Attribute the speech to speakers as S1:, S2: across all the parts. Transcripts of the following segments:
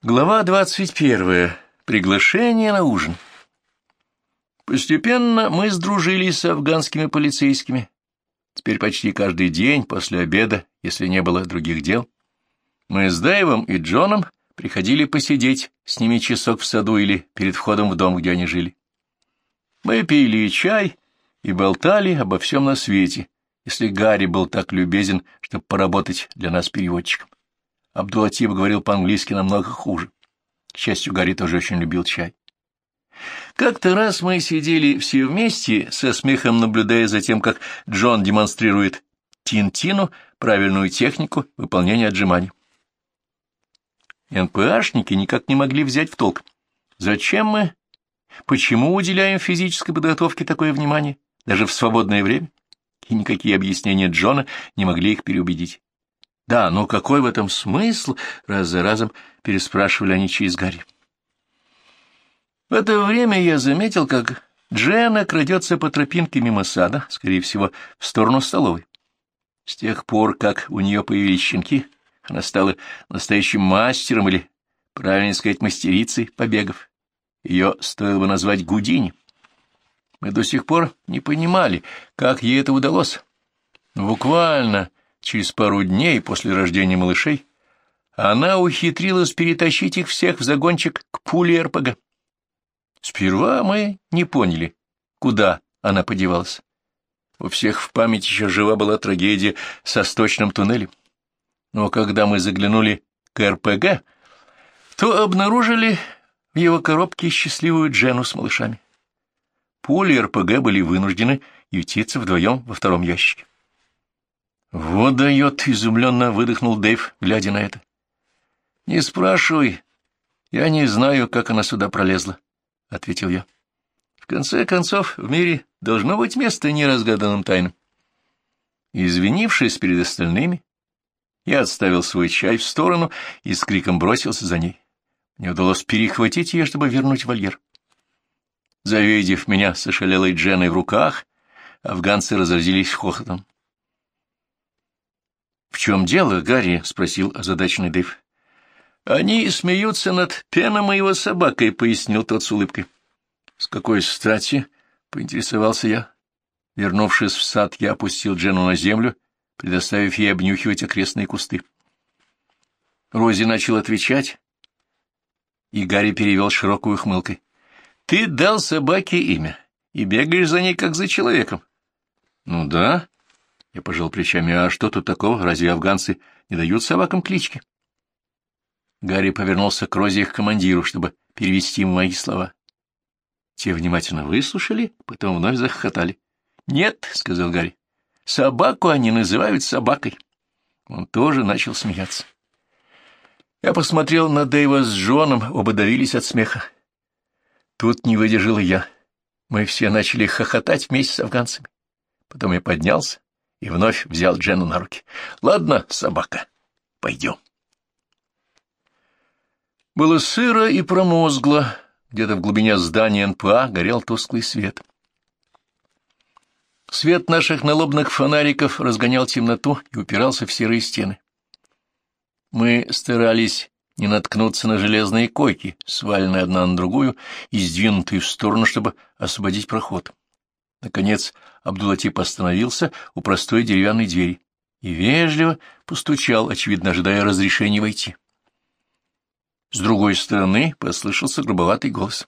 S1: Глава двадцать первая. Приглашение на ужин. Постепенно мы сдружились с афганскими полицейскими. Теперь почти каждый день после обеда, если не было других дел, мы с Дэйвом и Джоном приходили посидеть с ними часок в саду или перед входом в дом, где они жили. Мы пили чай и болтали обо всем на свете, если Гарри был так любезен, чтобы поработать для нас переводчиком. Абдулатип говорил по-английски намного хуже. К счастью, Гарри тоже очень любил чай. Как-то раз мы сидели все вместе, со смехом наблюдая за тем, как Джон демонстрирует Тинтину правильную технику выполнения отжиманий. НПАшники никак не могли взять в толк. Зачем мы, почему уделяем физической подготовке такое внимание, даже в свободное время? И никакие объяснения Джона не могли их переубедить. Да, но какой в этом смысл? Раз за разом переспрашивали они через Гарри. В это время я заметил, как Джена крадется по тропинке мимо сада, скорее всего, в сторону столовой. С тех пор, как у нее появились щенки, она стала настоящим мастером или, правильно сказать, мастерицей побегов. Ее стоило бы назвать Гудини. Мы до сих пор не понимали, как ей это удалось. Буквально через пару дней после рождения малышей, она ухитрилась перетащить их всех в загончик к пуле РПГ. Сперва мы не поняли, куда она подевалась. У всех в памяти еще жива была трагедия со сточным туннелем. Но когда мы заглянули к РПГ, то обнаружили в его коробке счастливую Джену с малышами. Пули РПГ были вынуждены ютиться вдвоем во втором ящике. «Вот дает!» — изумленно выдохнул Дэйв, глядя на это. «Не спрашивай. Я не знаю, как она сюда пролезла», — ответил я. «В конце концов, в мире должно быть место неразгаданным тайнам». Извинившись перед остальными, я отставил свой чай в сторону и с криком бросился за ней. Мне удалось перехватить ее, чтобы вернуть вольер. Завидев меня с ошалелой Дженой в руках, афганцы разразились хохотом. — чем дело, Гарри? — спросил озадаченный Дэйв. — Они смеются над Пеном и его собакой, — пояснил тот с улыбкой. — С какой стати? — поинтересовался я. Вернувшись в сад, я опустил Джену на землю, предоставив ей обнюхивать окрестные кусты. Рози начал отвечать, и Гарри перевел широкую хмылкой. — Ты дал собаке имя и бегаешь за ней, как за человеком. — Ну да, я пожал плечами. А что тут такого? Разве афганцы не дают собакам клички? Гарри повернулся к Розе их командиру, чтобы перевести ему мои слова. Те внимательно выслушали, потом вновь захохотали. — Нет, — сказал Гарри, — собаку они называют собакой. Он тоже начал смеяться. Я посмотрел на Дэйва с Джоном, оба давились от смеха. Тут не выдержал я. Мы все начали хохотать вместе с афганцами. Потом я поднялся, и вновь взял Джену на руки. — Ладно, собака, пойдем. Было сыро и промозгло. Где-то в глубине здания НПА горел тусклый свет. Свет наших налобных фонариков разгонял темноту и упирался в серые стены. Мы старались не наткнуться на железные койки, сваленные одна на другую и сдвинутые в сторону, чтобы освободить проход. Наконец Абдулатип остановился у простой деревянной двери и вежливо постучал, очевидно, ожидая разрешения войти. С другой стороны послышался грубоватый голос.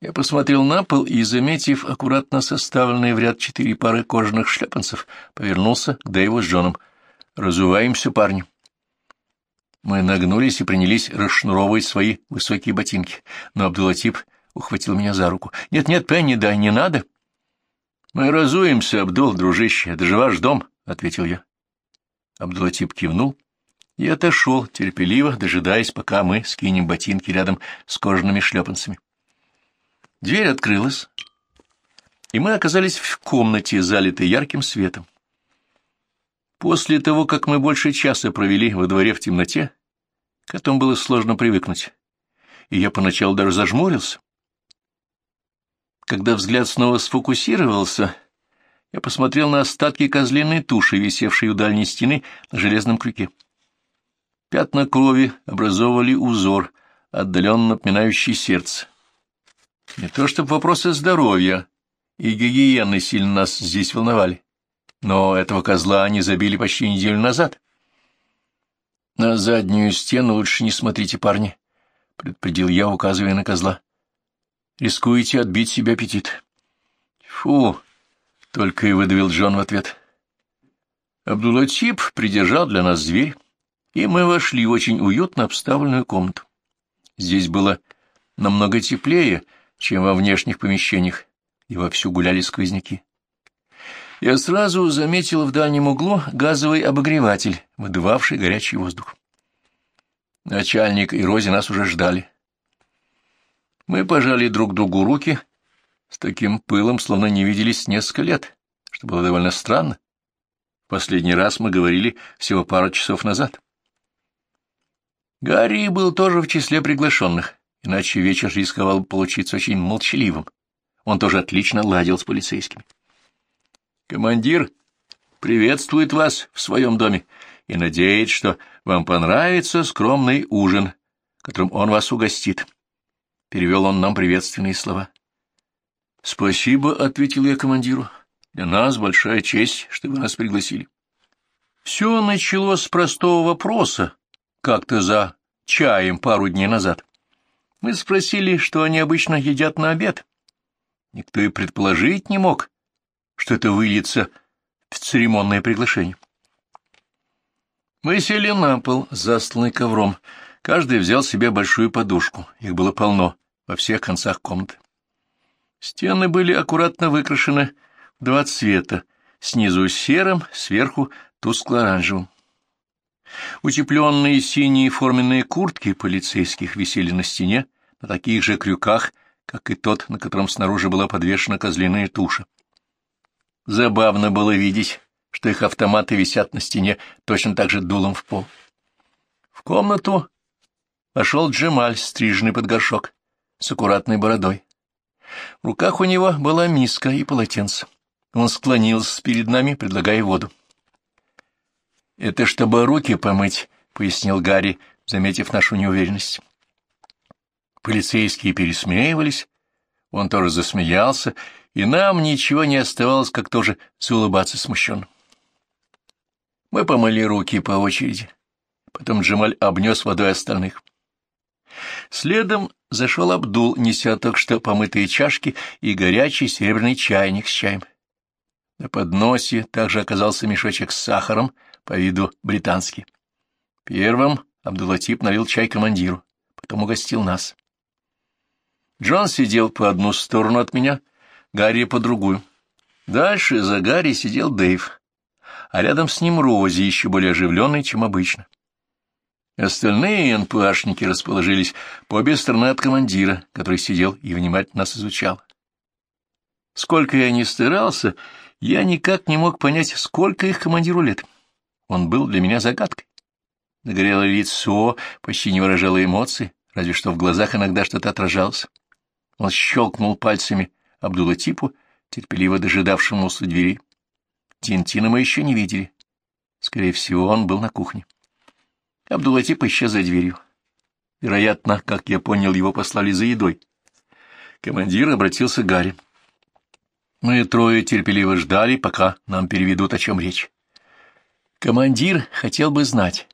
S1: Я посмотрел на пол и, заметив аккуратно составленные в ряд четыре пары кожаных шлепанцев, повернулся к Дэйву с Джоном. «Разуваемся, парни». Мы нагнулись и принялись расшнуровывать свои высокие ботинки, но Абдулатип ухватил меня за руку. «Нет-нет, Пенни, да не надо». «Мы разуемся, Абдул, дружище, это же ваш дом», — ответил я. Абдулатип кивнул и отошел, терпеливо дожидаясь, пока мы скинем ботинки рядом с кожаными шлепанцами. Дверь открылась, и мы оказались в комнате, залитой ярким светом. После того, как мы больше часа провели во дворе в темноте, к этому было сложно привыкнуть, и я поначалу даже зажмурился. Когда взгляд снова сфокусировался, я посмотрел на остатки козлиной туши, висевшей у дальней стены на железном крюке. Пятна крови образовывали узор, отдаленно напоминающий сердце. Не то чтобы вопросы здоровья и гигиены сильно нас здесь волновали, но этого козла они забили почти неделю назад. На заднюю стену лучше не смотрите, парни, — предупредил я, указывая на козла. Рискуете отбить себе аппетит. Фу, — только и выдавил Джон в ответ. Абдулатип придержал для нас дверь, и мы вошли в очень уютно обставленную комнату. Здесь было намного теплее, чем во внешних помещениях, и вовсю гуляли сквозняки. Я сразу заметил в дальнем углу газовый обогреватель, выдувавший горячий воздух. Начальник и Рози нас уже ждали. Мы пожали друг другу руки с таким пылом, словно не виделись несколько лет, что было довольно странно. Последний раз мы говорили всего пару часов назад. Гарри был тоже в числе приглашенных, иначе вечер рисковал получиться очень молчаливым. Он тоже отлично ладил с полицейскими. «Командир приветствует вас в своем доме и надеется, что вам понравится скромный ужин, которым он вас угостит». Перевел он нам приветственные слова. «Спасибо», — ответил я командиру. «Для нас большая честь, что вы нас пригласили». Все началось с простого вопроса, как-то за чаем пару дней назад. Мы спросили, что они обычно едят на обед. Никто и предположить не мог, что это выльется в церемонное приглашение. Мы сели на пол, застланный ковром. Каждый взял себе большую подушку. Их было полно во всех концах комнаты. Стены были аккуратно выкрашены в два цвета, снизу серым, сверху тускло-оранжевым. Утепленные синие форменные куртки полицейских висели на стене на таких же крюках, как и тот, на котором снаружи была подвешена козлиная туша. Забавно было видеть, что их автоматы висят на стене точно так же дулом в пол. В комнату вошел Джемаль, стриженный под горшок, с аккуратной бородой. В руках у него была миска и полотенце. Он склонился перед нами, предлагая воду. — Это чтобы руки помыть, — пояснил Гарри, заметив нашу неуверенность. Полицейские пересмеивались, он тоже засмеялся, и нам ничего не оставалось, как тоже заулыбаться смущенно. Мы помыли руки по очереди. Потом Джамаль обнес водой остальных. Следом зашел Абдул, неся только что помытые чашки и горячий серебряный чайник с чаем. На подносе также оказался мешочек с сахаром, по виду британский. Первым Абдулатип налил чай командиру, потом угостил нас. Джон сидел по одну сторону от меня, Гарри по другую. Дальше за Гарри сидел Дэйв, а рядом с ним Рози, еще более оживленный, чем обычно. Остальные НПАшники расположились по обе стороны от командира, который сидел и внимательно нас изучал. Сколько я ни старался, я никак не мог понять, сколько их командиру лет. Он был для меня загадкой. Нагорелое лицо почти не выражало эмоций, разве что в глазах иногда что-то отражалось. Он щелкнул пальцами Абдулатипу, терпеливо дожидавшемуся двери. Тинтина мы еще не видели. Скорее всего, он был на кухне. Абдулатип исчез за дверью. Вероятно, как я понял, его послали за едой. Командир обратился к Гарри. Мы трое терпеливо ждали, пока нам переведут, о чем речь. Командир хотел бы знать,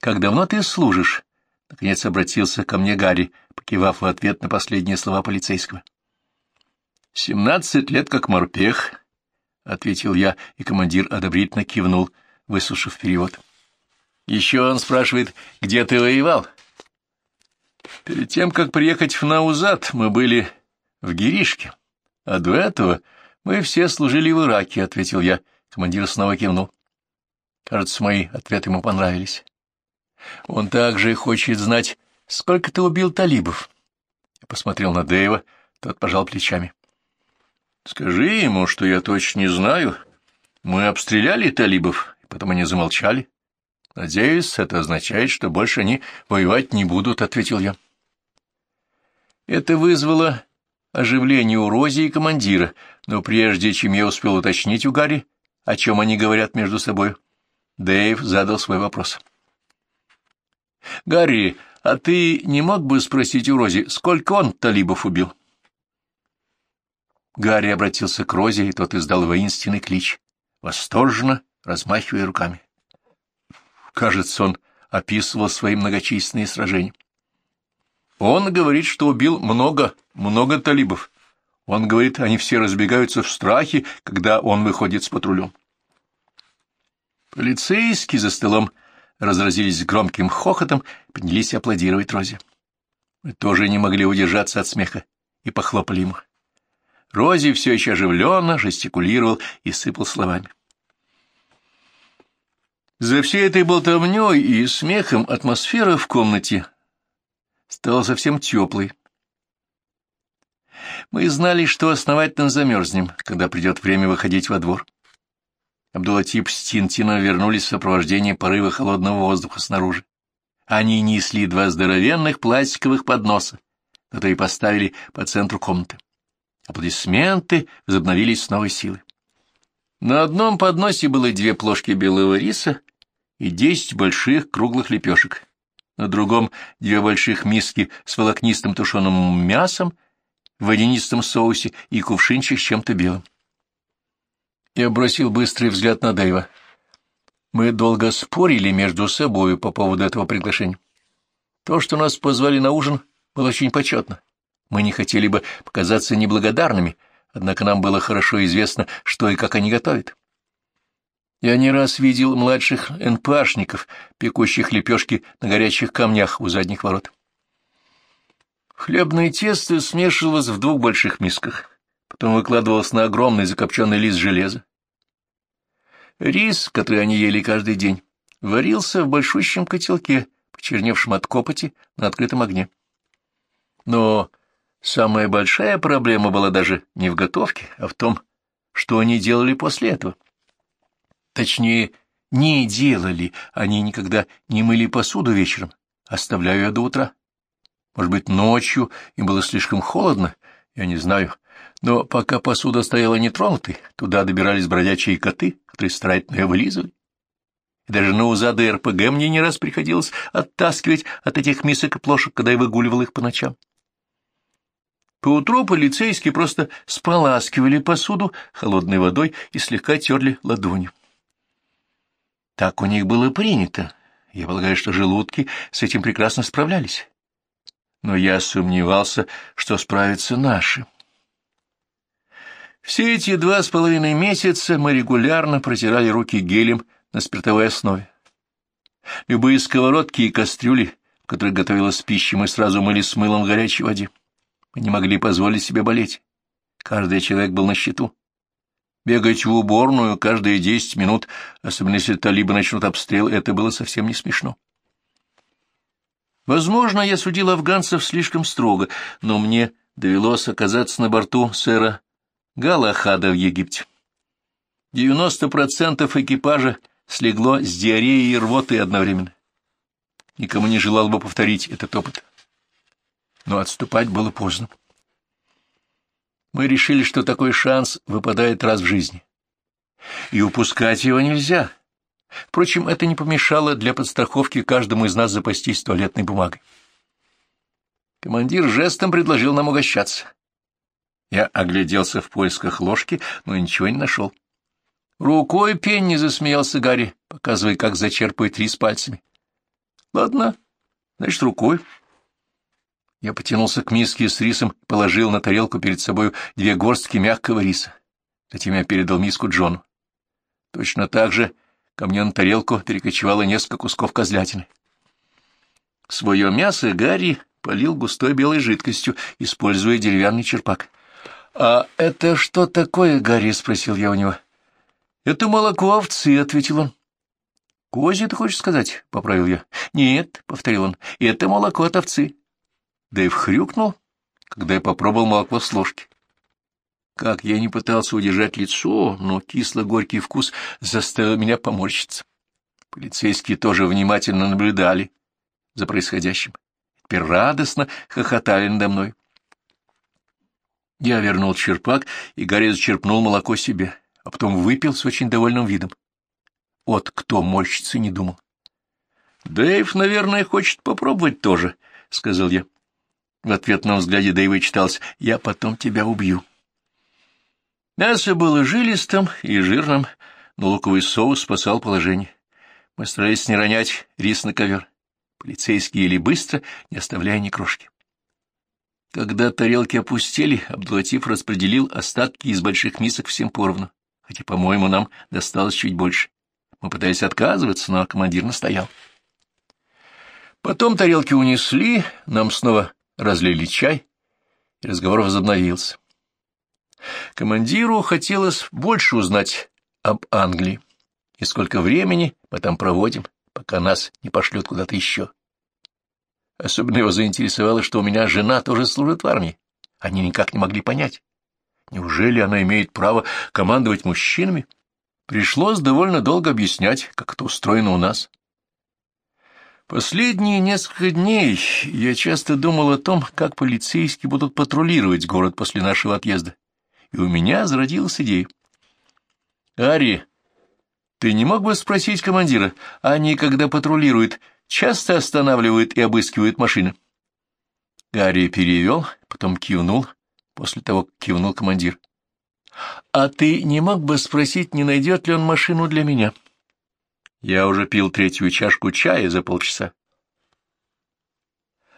S1: как давно ты служишь? Наконец обратился ко мне Гарри, покивав в ответ на последние слова полицейского. «Семнадцать лет как морпех», — ответил я, и командир одобрительно кивнул, выслушав перевод. «Еще он спрашивает, где ты воевал?» «Перед тем, как приехать в Наузад, мы были в Гиришке, а до этого мы все служили в Ираке», — ответил я. Командир снова кивнул. Кажется, мои ответы ему понравились. Он также хочет знать, сколько ты убил талибов. Я посмотрел на Дэйва, тот пожал плечами. Скажи ему, что я точно не знаю. Мы обстреляли талибов, потом они замолчали. Надеюсь, это означает, что больше они воевать не будут, — ответил я. Это вызвало оживление у Рози и командира, но прежде чем я успел уточнить у Гарри, о чем они говорят между собой, Дэйв задал свой вопрос. — Гарри, а ты не мог бы спросить у Рози, сколько он талибов убил? Гарри обратился к Розе, и тот издал воинственный клич, восторженно размахивая руками. Кажется, он описывал свои многочисленные сражения. Он говорит, что убил много, много талибов. Он говорит, они все разбегаются в страхе, когда он выходит с патрулем. Полицейские за столом разразились громким хохотом, поднялись аплодировать Розе. Мы тоже не могли удержаться от смеха и похлопали ему. Рози все еще оживленно жестикулировал и сыпал словами. За всей этой болтовней и смехом атмосфера в комнате стала совсем теплой. Мы знали, что основательно замерзнем, когда придет время выходить во двор. Абдулатип с Тинтином вернулись в сопровождении порыва холодного воздуха снаружи. Они несли два здоровенных пластиковых подноса, которые поставили по центру комнаты. Аплодисменты возобновились с новой силой. На одном подносе было две плошки белого риса и десять больших круглых лепешек. На другом — две больших миски с волокнистым тушеным мясом в водянистом соусе и кувшинчик с чем-то белым. Я бросил быстрый взгляд на Дэйва. Мы долго спорили между собою по поводу этого приглашения. То, что нас позвали на ужин, было очень почетно. Мы не хотели бы показаться неблагодарными, однако нам было хорошо известно, что и как они готовят. Я не раз видел младших НПАшников, пекущих лепешки на горячих камнях у задних ворот. Хлебное тесто смешивалось в двух больших мисках потом выкладывалось на огромный закопченный лист железа. Рис, который они ели каждый день, варился в большущем котелке, почерневшем от копоти на открытом огне. Но самая большая проблема была даже не в готовке, а в том, что они делали после этого. Точнее, не делали, они никогда не мыли посуду вечером, оставляя ее до утра. Может быть, ночью им было слишком холодно, я не знаю, но пока посуда стояла нетронутой, туда добирались бродячие коты, которые старательно ее вылизывали. И даже на узады РПГ мне не раз приходилось оттаскивать от этих мисок и плошек, когда я выгуливал их по ночам. Поутру полицейские просто споласкивали посуду холодной водой и слегка терли ладонью. Так у них было принято. Я полагаю, что желудки с этим прекрасно справлялись. Но я сомневался, что справятся наши. Все эти два с половиной месяца мы регулярно протирали руки гелем на спиртовой основе. Любые сковородки и кастрюли, в которых готовилась пища, мы сразу мыли с мылом в горячей воде. Мы не могли позволить себе болеть. Каждый человек был на счету. Бегать в уборную каждые десять минут, особенно если талибы начнут обстрел, это было совсем не смешно. Возможно, я судил афганцев слишком строго, но мне довелось оказаться на борту сэра Галахада в Египте. 90% экипажа слегло с диареей и рвотой одновременно. Никому не желал бы повторить этот опыт. Но отступать было поздно. Мы решили, что такой шанс выпадает раз в жизни. И упускать его нельзя. Впрочем, это не помешало для подстраховки каждому из нас запастись туалетной бумагой. Командир жестом предложил нам угощаться. Я огляделся в поисках ложки, но ничего не нашел. Рукой Пенни засмеялся Гарри, показывая, как зачерпывает рис пальцами. — Ладно, значит, рукой. Я потянулся к миске с рисом и положил на тарелку перед собой две горстки мягкого риса. Затем я передал миску Джону. Точно так же ко мне на тарелку перекочевало несколько кусков козлятины. Свое мясо Гарри полил густой белой жидкостью, используя деревянный черпак. — А это что такое, Гарри? — спросил я у него. — Это молоко овцы, — ответил он. — Кози, ты хочешь сказать? — поправил я. — Нет, — повторил он, — это молоко от овцы. Дэйв хрюкнул, когда я попробовал молоко с ложки. Как я не пытался удержать лицо, но кисло-горький вкус заставил меня поморщиться. Полицейские тоже внимательно наблюдали за происходящим. Теперь радостно хохотали надо мной. Я вернул черпак, и Гарри зачерпнул молоко себе, а потом выпил с очень довольным видом. Вот кто морщится не думал. Дэйв, наверное, хочет попробовать тоже, — сказал я. В ответном взгляде Дэйва читалось «Я потом тебя убью». Мясо было жилистым и жирным, но луковый соус спасал положение. Мы старались не ронять рис на ковер. Полицейские ели быстро, не оставляя ни крошки. Когда тарелки опустили, Абдулатиф распределил остатки из больших мисок всем поровну, хотя, по-моему, нам досталось чуть больше. Мы пытались отказываться, но командир настоял. Потом тарелки унесли, нам снова разлили чай, и разговор возобновился. Командиру хотелось больше узнать об Англии и сколько времени мы там проводим, пока нас не пошлют куда-то еще. Особенно его заинтересовало, что у меня жена тоже служит в армии. Они никак не могли понять. Неужели она имеет право командовать мужчинами? Пришлось довольно долго объяснять, как это устроено у нас. Последние несколько дней я часто думал о том, как полицейские будут патрулировать город после нашего отъезда, и у меня зародилась идея. «Ари, ты не мог бы спросить командира, они, когда патрулируют, часто останавливают и обыскивают машины?» Гарри перевел, потом кивнул, после того, как кивнул командир. «А ты не мог бы спросить, не найдет ли он машину для меня?» Я уже пил третью чашку чая за полчаса.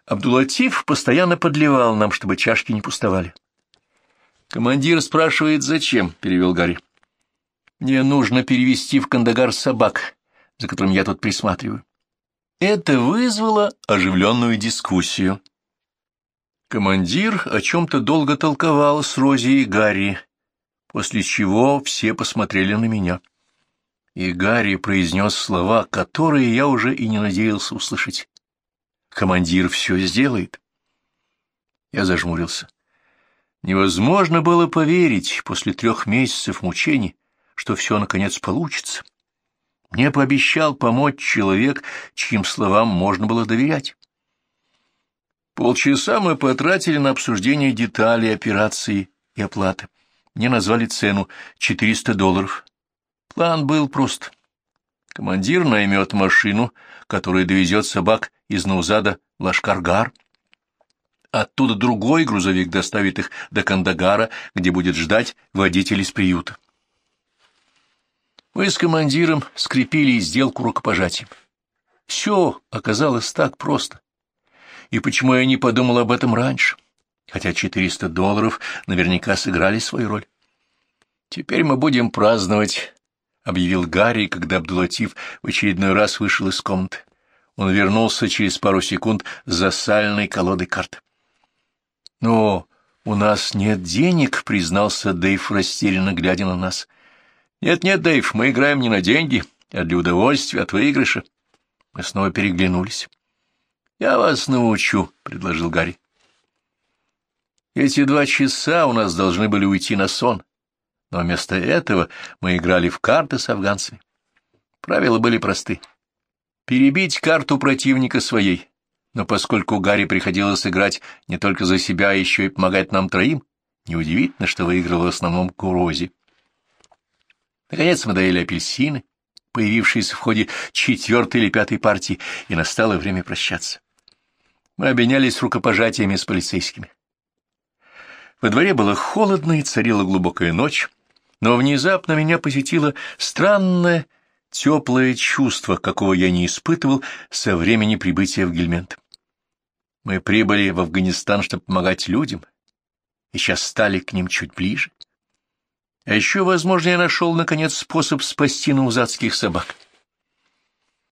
S1: Абдулатиф постоянно подливал нам, чтобы чашки не пустовали. «Командир спрашивает, зачем?» — перевел Гарри. «Мне нужно перевести в Кандагар собак, за которым я тут присматриваю». Это вызвало оживленную дискуссию. Командир о чем-то долго толковал с Рози и Гарри, после чего все посмотрели на меня и Гарри произнес слова, которые я уже и не надеялся услышать. «Командир все сделает». Я зажмурился. Невозможно было поверить после трех месяцев мучений, что все наконец получится. Мне пообещал помочь человек, чьим словам можно было доверять. Полчаса мы потратили на обсуждение деталей операции и оплаты. Мне назвали цену — 400 долларов. План был прост. Командир наймет машину, которая довезет собак из Наузада в Лашкаргар. Оттуда другой грузовик доставит их до Кандагара, где будет ждать водитель из приюта. Мы с командиром скрепили сделку рукопожатием. Все оказалось так просто. И почему я не подумал об этом раньше? Хотя 400 долларов наверняка сыграли свою роль. Теперь мы будем праздновать — объявил Гарри, когда Абдулатив в очередной раз вышел из комнаты. Он вернулся через пару секунд с засальной колодой карт. — Но у нас нет денег, — признался Дэйв, растерянно глядя на нас. «Нет, — Нет-нет, Дэйв, мы играем не на деньги, а для удовольствия от выигрыша. Мы снова переглянулись. — Я вас научу, — предложил Гарри. Эти два часа у нас должны были уйти на сон но вместо этого мы играли в карты с афганцами. Правила были просты. Перебить карту противника своей, но поскольку Гарри приходилось играть не только за себя, а еще и помогать нам троим, неудивительно, что выиграл в основном Курози. Наконец мы доели апельсины, появившиеся в ходе четвертой или пятой партии, и настало время прощаться. Мы обменялись рукопожатиями с полицейскими. Во дворе было холодно и царила глубокая ночь, но внезапно меня посетило странное теплое чувство, какого я не испытывал со времени прибытия в Гельмент. Мы прибыли в Афганистан, чтобы помогать людям, и сейчас стали к ним чуть ближе. А еще, возможно, я нашел, наконец, способ спасти наузадских собак.